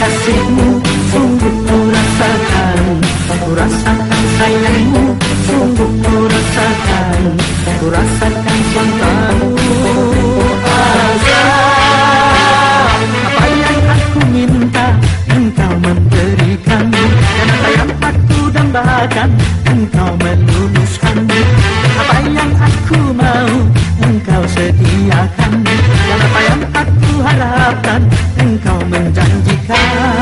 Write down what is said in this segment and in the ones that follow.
kasihmu Sungguh ku rasakan. Ku rasakan sayangmu Sungguh ku rasakan. Ku rasakan cintamu. Aku dambakan time.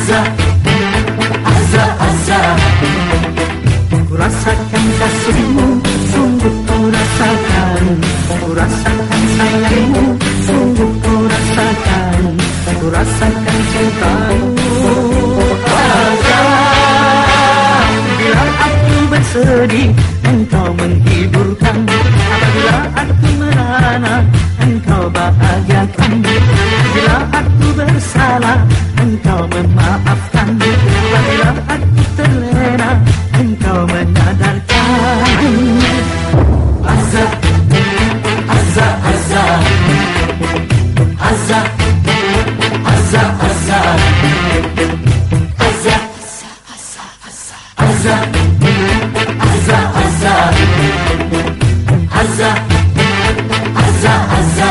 Azza, Azza, Azza. Ku rasakan kasihmu, sungguh ku rasakan. Ku rasakan sayangmu, sungguh ku rasakan. Ku rasakan cintamu. Azab Bila aku bersedih, memaafkan Bila aku terlena Engkau menyadarkan Azza Azza Azza Azza Azza Azza Azza Azza Azza Azza Azza Azza Azza Azza Azza Azza